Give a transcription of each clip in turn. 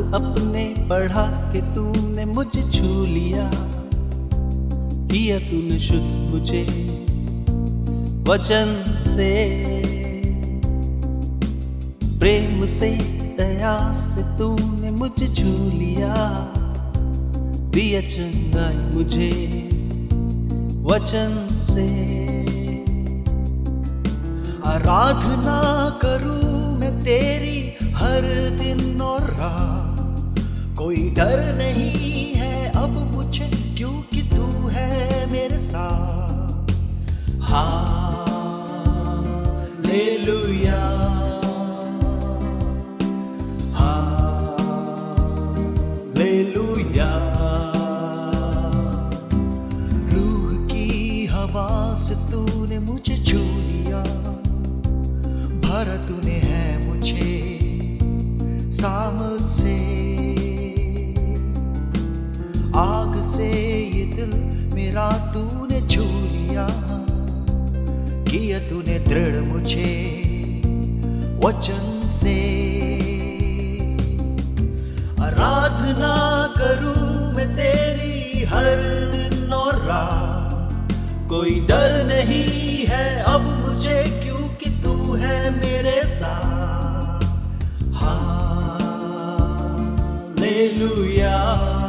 अपने बढ़ा के तूने मुझे छू लिया। किया तूने शुद्ध मुझे वचन से। प्रेम से, दया से तूने मुझे छू लिया। दिया चंगाई मुझे वचन से। आराधना करूँ डर नहीं है, अब मुझे क्योंकि तू है मेरे साथ? हालेलुया। हालेलुया। रूह की तूने मुझे छू लिया भरा तूने है मुझे सामत से। आग से ये दिल मेरा तूने छू लिया। किया तूने दृढ़ मुझे वचन से। आराधना करूँ मैं तेरी हर दिन और रात। कोई डर नहीं है, अब मुझे क्योंकि तू है मेरे साथ। हालेलुया।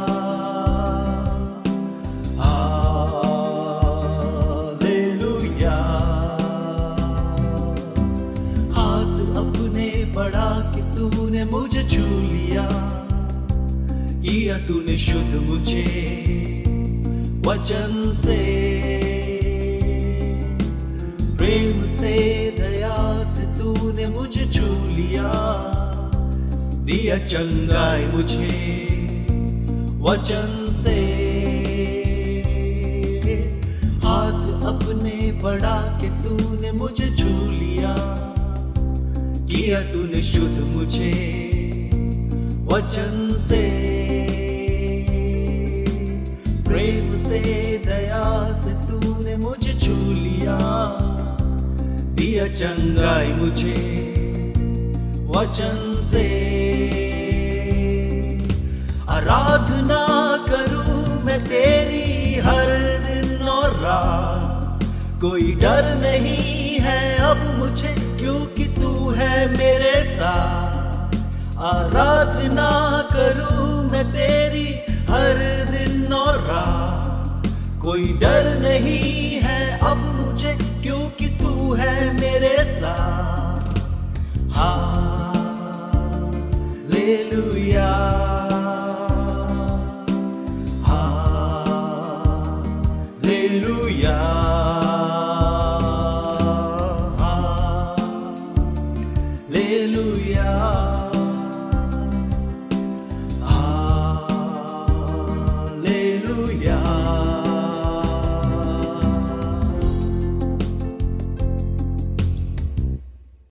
अपने कि तूने मुझे छू लिया। किया तूने शुद्ध मुझे वचन से। प्रेम से, दया से तूने मुझे छू लिया। दिया चंगाई मुझे वचन से। हाथ अपने बढ़ा के तूने मुझे छू लिया। किया तूने शुद्ध मुझे वचन से। प्रेम से, दया से तूने मुझे छू लिया। दिया चंगाई मुझे वचन से। आराधना करूँ मैं तेरी हर दिन और रात। कोई डर नहीं है अब मुझे, क्योंकि आराधना करूँ मैं तेरी हर दिन और रात। कोई डर नहीं है अब मुझे, क्योंकि तू है मेरे साथ। हा ले लुया Hallelujah.